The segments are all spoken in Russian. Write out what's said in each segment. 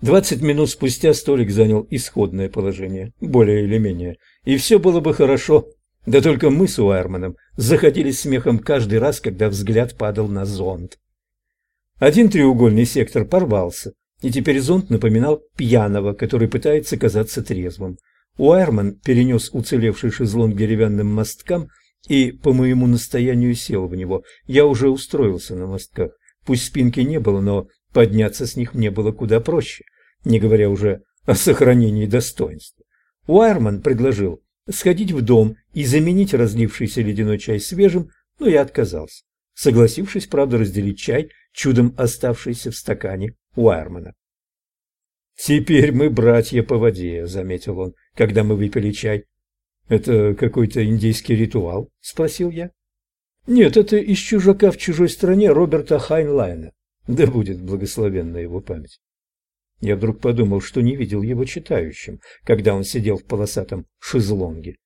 Двадцать минут спустя столик занял исходное положение, более или менее, и все было бы хорошо, да только мы с Уайерманом заходились смехом каждый раз, когда взгляд падал на зонт. Один треугольный сектор порвался, и теперь зонт напоминал пьяного, который пытается казаться трезвым. Уайерман перенес уцелевший шезлонг деревянным мосткам и, по моему настоянию, сел в него. Я уже устроился на мостках. Пусть спинки не было, но подняться с них мне было куда проще, не говоря уже о сохранении достоинства. Уайерман предложил сходить в дом и заменить разлившийся ледяной чай свежим, но я отказался, согласившись, правда, разделить чай, чудом оставшийся в стакане Уайермана. «Теперь мы братья по воде», — заметил он, когда мы выпили чай. «Это какой-то индийский ритуал?» — спросил я. «Нет, это из «Чужака в чужой стране» Роберта Хайнлайна. Да будет благословенна его память. Я вдруг подумал, что не видел его читающим, когда он сидел в полосатом шезлонге.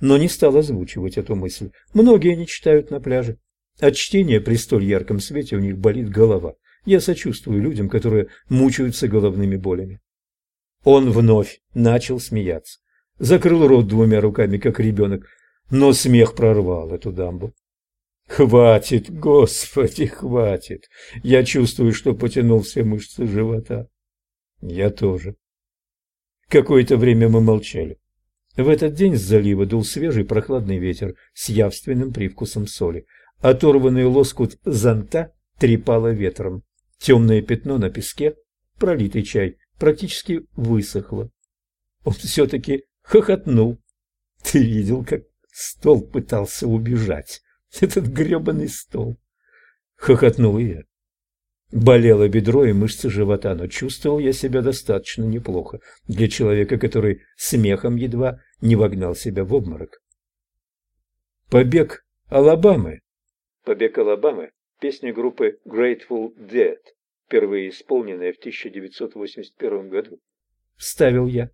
Но не стал озвучивать эту мысль. Многие не читают на пляже. От чтения при столь ярком свете у них болит голова. Я сочувствую людям, которые мучаются головными болями. Он вновь начал смеяться. Закрыл рот двумя руками, как ребенок, но смех прорвал эту дамбу. Хватит, господи, хватит. Я чувствую, что потянул все мышцы живота. Я тоже. Какое-то время мы молчали. В этот день с залива дул свежий прохладный ветер с явственным привкусом соли. Оторванный лоскут зонта трепало ветром. Темное пятно на песке, пролитый чай, практически высохло. Он все-таки хохотнул. Ты видел, как стол пытался убежать? Этот гребаный стол. Хохотнул я. Болело бедро и мышцы живота, но чувствовал я себя достаточно неплохо для человека, который смехом едва не вогнал себя в обморок. Побег Алабамы. Побег Алабамы – песня группы Grateful Dead, впервые исполненная в 1981 году. Вставил я.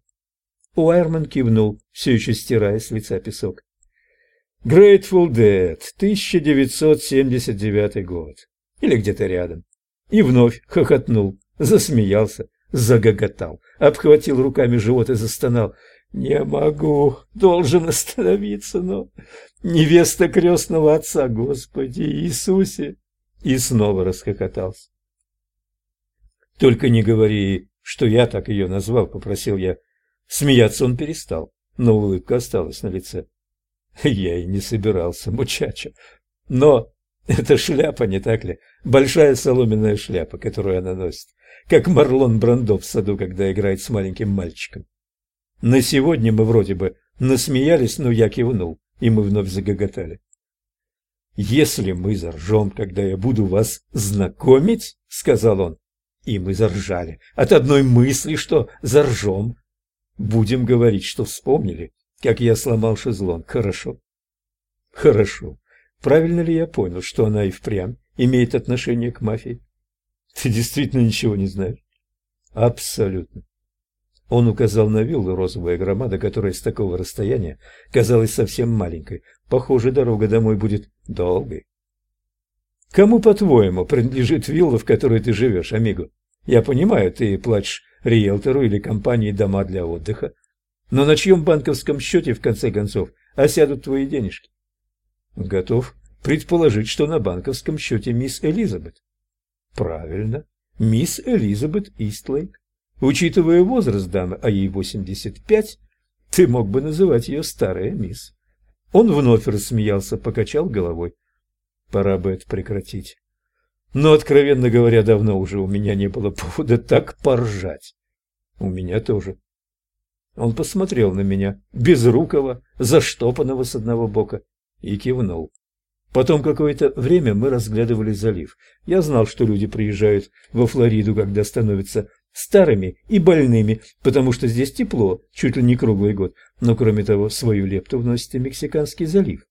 Уайерман кивнул, все еще стирая с лица песок. Grateful Dead, 1979 год. Или где-то рядом. И вновь хохотнул, засмеялся, загоготал, обхватил руками живот и застонал. «Не могу, должен остановиться, но...» «Невеста крестного отца, Господи Иисусе!» И снова расхохотался. «Только не говори, что я так ее назвал», — попросил я. Смеяться он перестал, но улыбка осталась на лице. Я и не собирался, мучача. Но это шляпа, не так ли? Большая соломенная шляпа, которую она носит. Как Марлон Брандо в саду, когда играет с маленьким мальчиком. На сегодня мы вроде бы насмеялись, но я кивнул, и мы вновь загоготали. «Если мы заржем, когда я буду вас знакомить», — сказал он, — и мы заржали от одной мысли, что заржем. Будем говорить, что вспомнили, как я сломал шезлонг. Хорошо. Хорошо. Правильно ли я понял, что она и впрямь имеет отношение к мафии? Ты действительно ничего не знаешь? Абсолютно. Он указал на виллу розовая громада, которая с такого расстояния казалась совсем маленькой. Похоже, дорога домой будет долгой. Кому, по-твоему, принадлежит вилла, в которой ты живешь, Амиго? Я понимаю, ты платишь риэлтору или компании дома для отдыха, но на чьем банковском счете, в конце концов, осядут твои денежки? Готов предположить, что на банковском счете мисс Элизабет. Правильно, мисс Элизабет Истлейк. Учитывая возраст дамы, а ей 85, ты мог бы называть ее старая мисс. Он вновь рассмеялся, покачал головой. Пора бы это прекратить. Но, откровенно говоря, давно уже у меня не было повода так поржать. У меня тоже. Он посмотрел на меня, безрукого, заштопанного с одного бока, и кивнул. Потом какое-то время мы разглядывали залив. Я знал, что люди приезжают во Флориду, когда становятся старыми и больными, потому что здесь тепло, чуть ли не круглый год. Но, кроме того, свою лепту вносит и Мексиканский залив.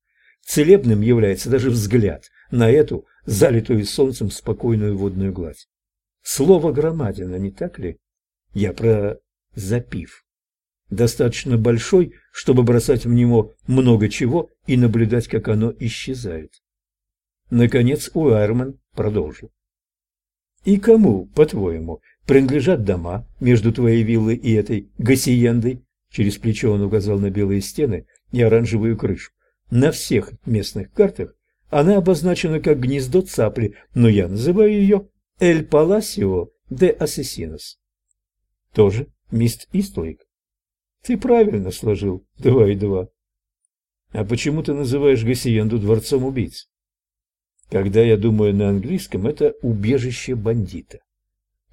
Целебным является даже взгляд на эту, залитую солнцем, спокойную водную гладь. Слово «громадина», не так ли? Я про запив достаточно большой, чтобы бросать в него много чего и наблюдать, как оно исчезает. Наконец Уайерман продолжил. И кому, по-твоему, принадлежат дома между твоей виллой и этой гасиендой, через плечо он указал на белые стены и оранжевую крышу. На всех местных картах она обозначена как гнездо цапли, но я называю ее Эль Паласио де Ассесинос. Тоже мист Истлейк? Ты правильно сложил два и два. А почему ты называешь Гасиенду дворцом убийц? Когда я думаю на английском, это убежище бандита.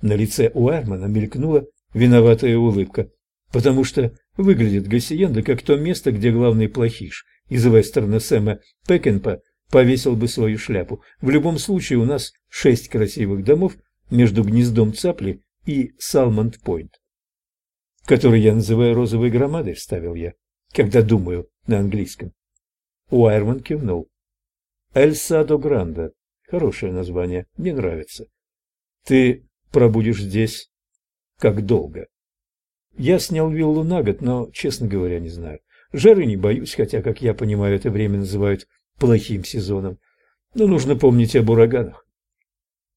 На лице у Армана мелькнула виноватая улыбка, потому что выглядит Гасиенда как то место, где главный плохиш из вестерна Сэма Пекенпа повесил бы свою шляпу. В любом случае у нас шесть красивых домов между гнездом цапли и Салмонд-Пойнт, который я называю розовой громадой, вставил я, когда думаю на английском. Уайерман кивнул. Эль Садо Гранда. Хорошее название, мне нравится. Ты пробудешь здесь как долго? Я снял виллу на год, но, честно говоря, не знаю. Жары не боюсь, хотя, как я понимаю, это время называют плохим сезоном. Но нужно помнить об ураганах.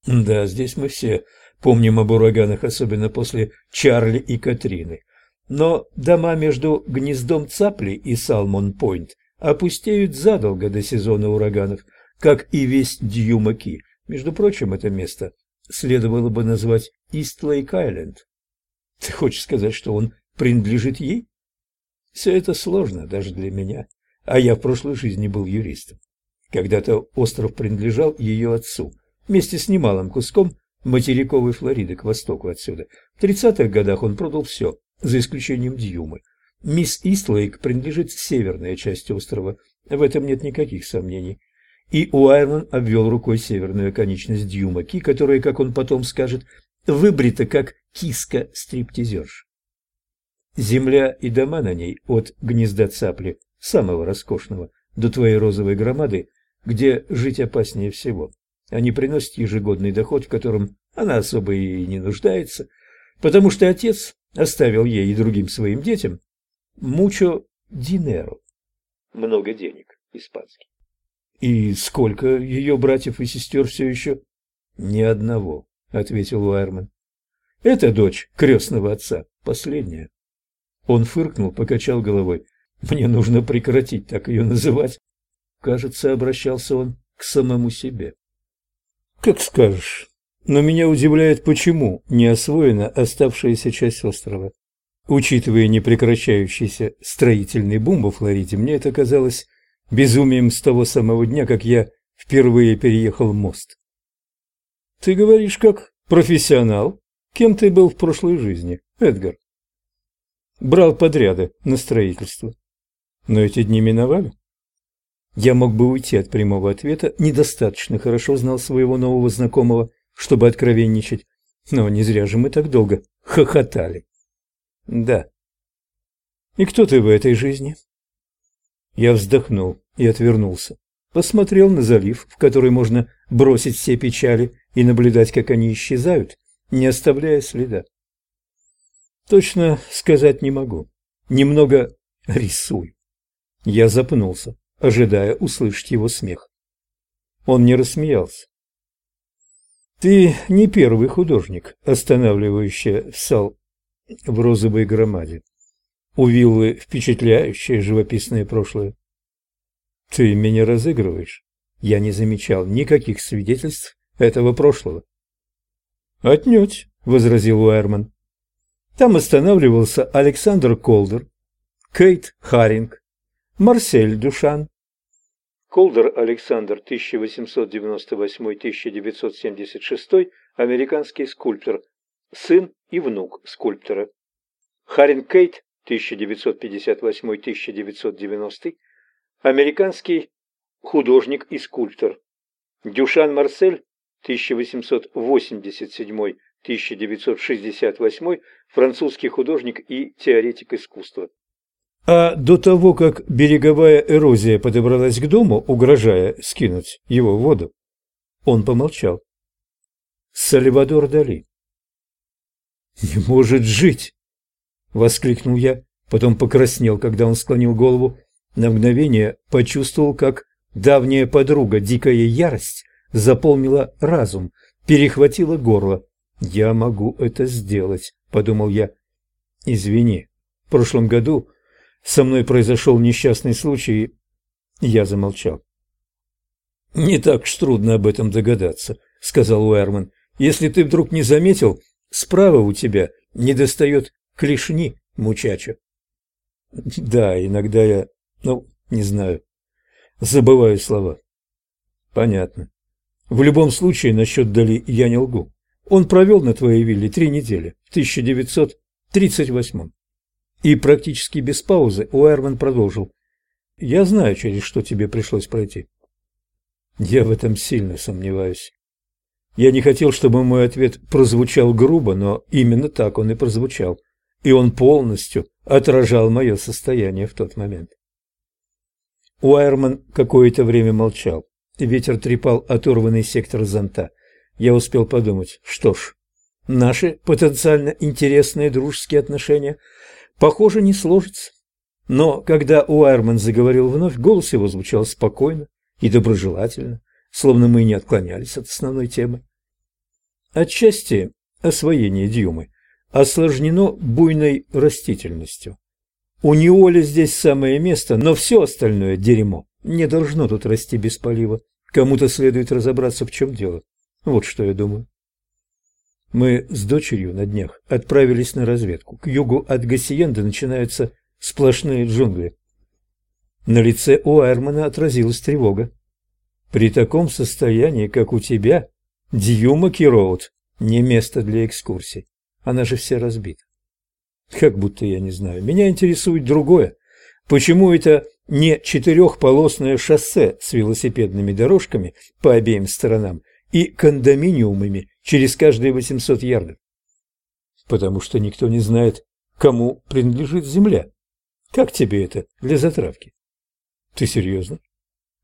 Да, здесь мы все помним об ураганах, особенно после Чарли и Катрины. Но дома между гнездом Цапли и Салмон-Пойнт опустеют задолго до сезона ураганов, как и весь Дьюмаки. Между прочим, это место следовало бы назвать Ист-Лейк-Айленд. Ты хочешь сказать, что он принадлежит ей? Все это сложно даже для меня, а я в прошлой жизни был юристом. Когда-то остров принадлежал ее отцу, вместе с немалым куском материковой Флориды к востоку отсюда. В 30-х годах он продал все, за исключением Дьюмы. Мисс Истлейк принадлежит северная часть острова, в этом нет никаких сомнений. И Уайрман обвел рукой северную конечность Дьюмаки, которая, как он потом скажет, выбрита как киска-стриптизерш. Земля и дома на ней от гнезда цапли, самого роскошного, до твоей розовой громады, где жить опаснее всего. Они приносят ежегодный доход, в котором она особо и не нуждается, потому что отец оставил ей и другим своим детям мучо динеро, много денег, испанский. И сколько ее братьев и сестер все еще? Ни одного, ответил Уайерман. Это дочь крестного отца, последняя. Он фыркнул, покачал головой. Мне нужно прекратить так ее называть. Кажется, обращался он к самому себе. Как скажешь. Но меня удивляет, почему не освоена оставшаяся часть острова. Учитывая непрекращающийся строительный бум во Флориде, мне это казалось безумием с того самого дня, как я впервые переехал мост. Ты говоришь как профессионал? Кем ты был в прошлой жизни, Эдгар? Брал подряды на строительство. Но эти дни миновали. Я мог бы уйти от прямого ответа, недостаточно хорошо знал своего нового знакомого, чтобы откровенничать. Но не зря же мы так долго хохотали. Да. И кто ты в этой жизни? Я вздохнул и отвернулся. Посмотрел на залив, в который можно бросить все печали и наблюдать, как они исчезают, не оставляя следа. Точно сказать не могу. Немного рисую. Я запнулся, ожидая услышать его смех. Он не рассмеялся. Ты не первый художник, останавливающий сал в розовой громаде. У виллы впечатляющее живописное прошлое. Ты меня разыгрываешь. Я не замечал никаких свидетельств этого прошлого. Отнюдь, возразил Уэрман. Там останавливался Александр Колдер, Кейт Харинг, Марсель Дюшан. Колдер Александр, 1898-1976, американский скульптор, сын и внук скульптора. Харинг Кейт, 1958-1990, американский художник и скульптор. Дюшан Марсель, 1887 1968, французский художник и теоретик искусства. А до того, как береговая эрозия подобралась к дому, угрожая скинуть его в воду, он помолчал. Сальвадор Дали. «Не может жить!» — воскликнул я, потом покраснел, когда он склонил голову. На мгновение почувствовал, как давняя подруга, дикая ярость, заполнила разум, перехватила горло. «Я могу это сделать», — подумал я. «Извини, в прошлом году со мной произошел несчастный случай, я замолчал». «Не так уж трудно об этом догадаться», — сказал Уэрман. «Если ты вдруг не заметил, справа у тебя недостает клешни, мучачо». «Да, иногда я, ну, не знаю, забываю слова». «Понятно. В любом случае, насчет Дали я не лгу. Он провел на твоей вилле три недели, в 1938 И практически без паузы Уэрман продолжил. «Я знаю, через что тебе пришлось пройти». Я в этом сильно сомневаюсь. Я не хотел, чтобы мой ответ прозвучал грубо, но именно так он и прозвучал. И он полностью отражал мое состояние в тот момент. Уайерман какое-то время молчал. Ветер трепал оторванный сектор зонта. Я успел подумать, что ж, наши потенциально интересные дружеские отношения, похоже, не сложатся. Но когда Уайерман заговорил вновь, голос его звучал спокойно и доброжелательно, словно мы не отклонялись от основной темы. Отчасти освоение Дьюмы осложнено буйной растительностью. У Неоли здесь самое место, но все остальное дерьмо не должно тут расти без полива. Кому-то следует разобраться, в чем дело. Вот что я думаю. Мы с дочерью на днях отправились на разведку. К югу от Гассиенда начинаются сплошные джунгли. На лице у Эрмана отразилась тревога. При таком состоянии, как у тебя, Дьюма Кироуд не место для экскурсий. Она же вся разбита. Как будто я не знаю. Меня интересует другое. Почему это не четырехполосное шоссе с велосипедными дорожками по обеим сторонам и кондоминиумами через каждые 800 ярдов? Потому что никто не знает, кому принадлежит земля. Как тебе это для затравки? Ты серьезно?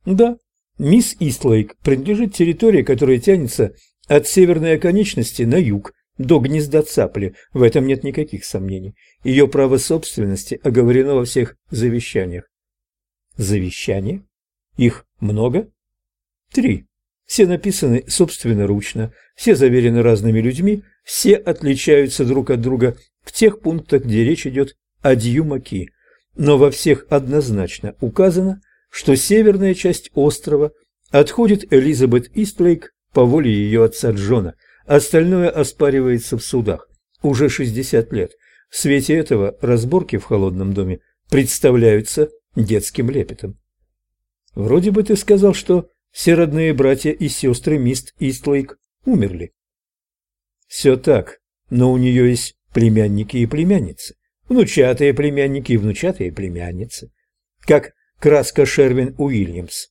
Да. Мисс Истлейк принадлежит территории, которая тянется от северной оконечности на юг до гнезда цапли. В этом нет никаких сомнений. Ее право собственности оговорено во всех завещаниях. Завещания? Их много? Три. Все написаны собственноручно, все заверены разными людьми, все отличаются друг от друга в тех пунктах, где речь идет о Дьюмаки, но во всех однозначно указано, что северная часть острова отходит Элизабет Истлейк по воле ее отца Джона, остальное оспаривается в судах. Уже 60 лет. В свете этого разборки в холодном доме представляются детским лепетом. Вроде бы ты сказал, что все родные братья и сестры Мист Истлейк умерли. Все так, но у нее есть племянники и племянницы, внучатые племянники и внучатые племянницы. Как краска Шервин Уильямс.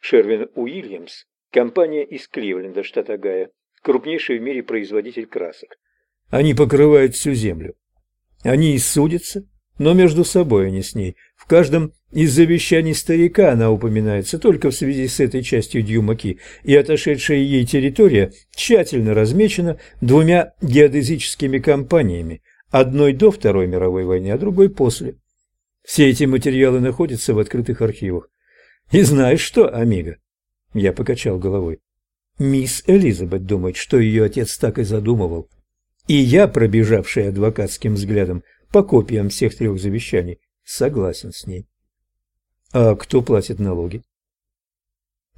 Шервин Уильямс – компания из Кливленда, штат Огайо, крупнейший в мире производитель красок. Они покрывают всю землю. Они и судятся, но между собой, они а с ней. В каждом из завещаний старика она упоминается только в связи с этой частью Дьюмаки, и отошедшая ей территория тщательно размечена двумя геодезическими компаниями, одной до Второй мировой войны, а другой после. Все эти материалы находятся в открытых архивах. И знаешь что, Амиго? Я покачал головой. Мисс Элизабет думает, что ее отец так и задумывал. И я, пробежавший адвокатским взглядом, по копиям всех трех завещаний, согласен с ней. А кто платит налоги?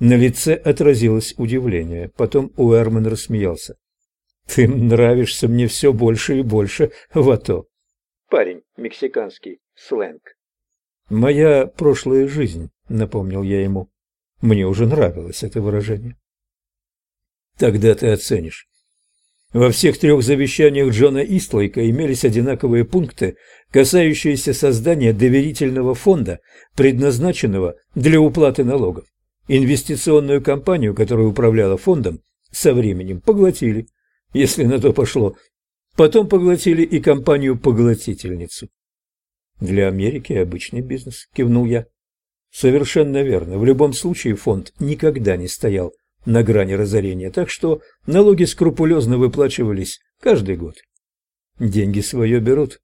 На лице отразилось удивление. Потом Уэрман рассмеялся. Ты нравишься мне все больше и больше, Вато. Парень, мексиканский сленг. Моя прошлая жизнь, напомнил я ему. Мне уже нравилось это выражение. Тогда ты оценишь. Во всех трех завещаниях Джона Истлайка имелись одинаковые пункты, касающиеся создания доверительного фонда, предназначенного для уплаты налогов. Инвестиционную компанию, которая управляла фондом, со временем поглотили, если на то пошло. Потом поглотили и компанию-поглотительницу. Для Америки обычный бизнес, кивнул я. Совершенно верно. В любом случае фонд никогда не стоял на грани разорения, так что налоги скрупулезно выплачивались каждый год. Деньги свое берут.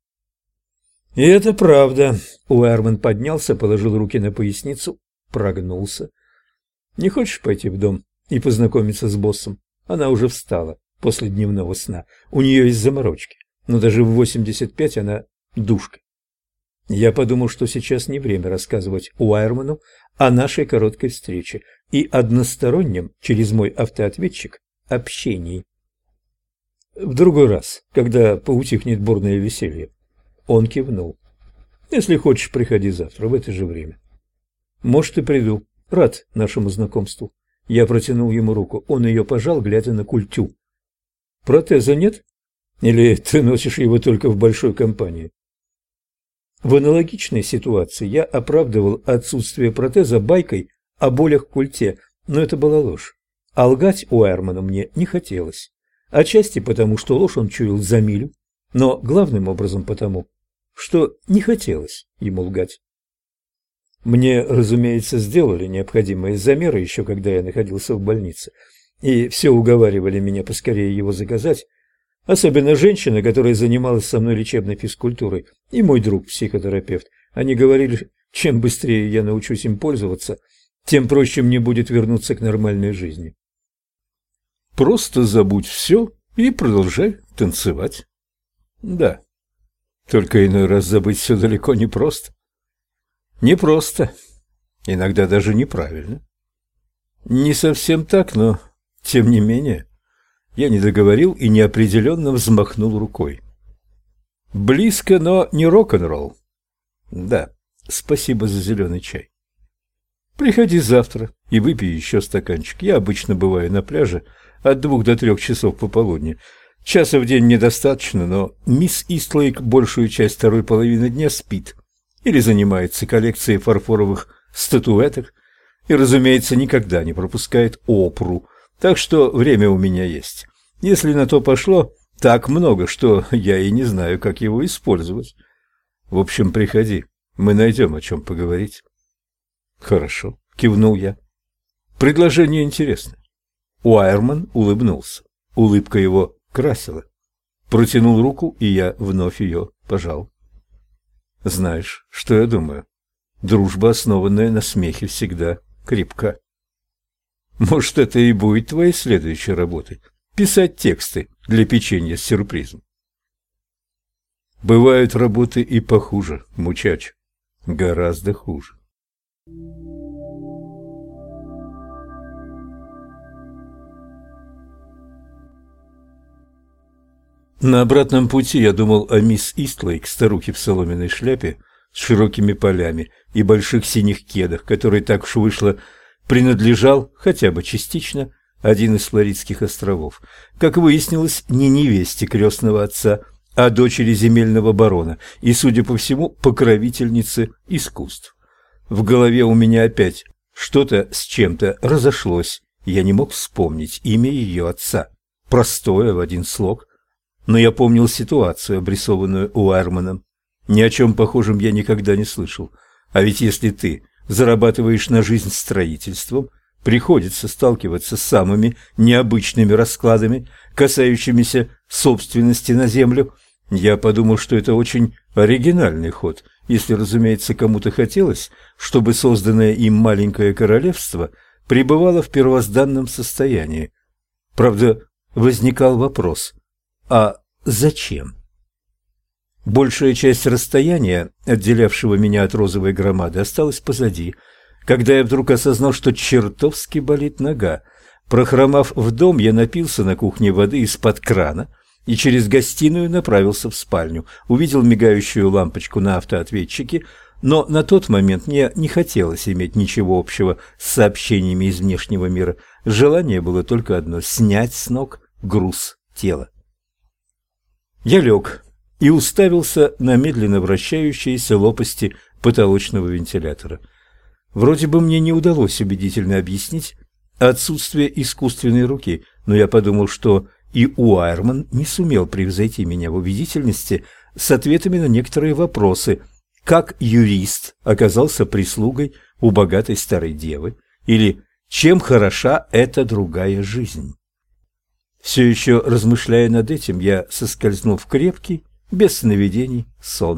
И это правда. Уэрман поднялся, положил руки на поясницу, прогнулся. Не хочешь пойти в дом и познакомиться с боссом? Она уже встала. после дневного сна. У нее есть заморочки, но даже в 85 она душка. Я подумал, что сейчас не время рассказывать Уайерману о нашей короткой встрече и одностороннем, через мой автоответчик, общении. В другой раз, когда поутихнет бурное веселье, он кивнул. Если хочешь, приходи завтра в это же время. Может, и приду. Рад нашему знакомству. Я протянул ему руку. Он ее пожал, глядя на культю. Протеза нет? Или ты носишь его только в большой компании? В аналогичной ситуации я оправдывал отсутствие протеза байкой о болях в культе, но это была ложь. А лгать у Эрмана мне не хотелось. Отчасти потому, что ложь он чуял за милю, но главным образом потому, что не хотелось ему лгать. Мне, разумеется, сделали необходимые замеры еще когда я находился в больнице, и все уговаривали меня поскорее его заказать, особенно женщина, которая занималась со мной лечебной физкультурой, и мой друг-психотерапевт. Они говорили, чем быстрее я научусь им пользоваться, тем проще мне будет вернуться к нормальной жизни. Просто забудь все и продолжай танцевать. Да. Только иной раз забыть все далеко не просто. Не просто. Иногда даже неправильно. Не совсем так, но тем не менее. Я не договорил и неопределенно взмахнул рукой. Близко, но не рок-н-ролл. Да, спасибо за зеленый чай. Приходи завтра и выпей еще стаканчик. Я обычно бываю на пляже от двух до трех часов пополудни. Часа в день недостаточно, но мисс Истлейк большую часть второй половины дня спит или занимается коллекцией фарфоровых статуэток и, разумеется, никогда не пропускает опру. Так что время у меня есть. Если на то пошло, так много, что я и не знаю, как его использовать. В общем, приходи, мы найдем о чем поговорить. Хорошо, кивнул я. Предложение интересное. Уайерман улыбнулся. Улыбка его красила. Протянул руку, и я вновь ее пожал. Знаешь, что я думаю? Дружба, основанная на смехе, всегда крепка. Может, это и будет твоей следующей работой писать тексты для печенья с сюрпризом. Бывают работы и похуже, мучач. Гораздо хуже. На обратном пути я думал о мисс Истлейк, старухе в соломенной шляпе с широкими полями и больших синих кедах, который так уж вышло, принадлежал, хотя бы частично, один из Флоридских островов. Как выяснилось, не невесте крестного отца, а дочери земельного барона и, судя по всему, покровительницы искусств. В голове у меня опять что-то с чем-то разошлось. Я не мог вспомнить имя ее отца. Простое в один слог – но я помнил ситуацию, обрисованную Уэрманом. Ни о чем похожем я никогда не слышал. А ведь если ты зарабатываешь на жизнь строительством, приходится сталкиваться с самыми необычными раскладами, касающимися собственности на землю. Я подумал, что это очень оригинальный ход, если, разумеется, кому-то хотелось, чтобы созданное им маленькое королевство пребывало в первозданном состоянии. Правда, возникал вопрос – а зачем? Большая часть расстояния, отделявшего меня от розовой громады, осталась позади, когда я вдруг осознал, что чертовски болит нога. Прохромав в дом, я напился на кухне воды из-под крана и через гостиную направился в спальню. Увидел мигающую лампочку на автоответчике, но на тот момент мне не хотелось иметь ничего общего с сообщениями из внешнего мира. Желание было только одно – снять с ног груз тела. Я лег и уставился на медленно вращающиеся лопасти потолочного вентилятора. Вроде бы мне не удалось убедительно объяснить отсутствие искусственной руки, но я подумал, что и Уайерман не сумел превзойти меня в убедительности с ответами на некоторые вопросы, как юрист оказался прислугой у богатой старой девы, или чем хороша эта другая жизнь. Все еще размышляя над этим, я соскользнул в крепкий, без сновидений, сон.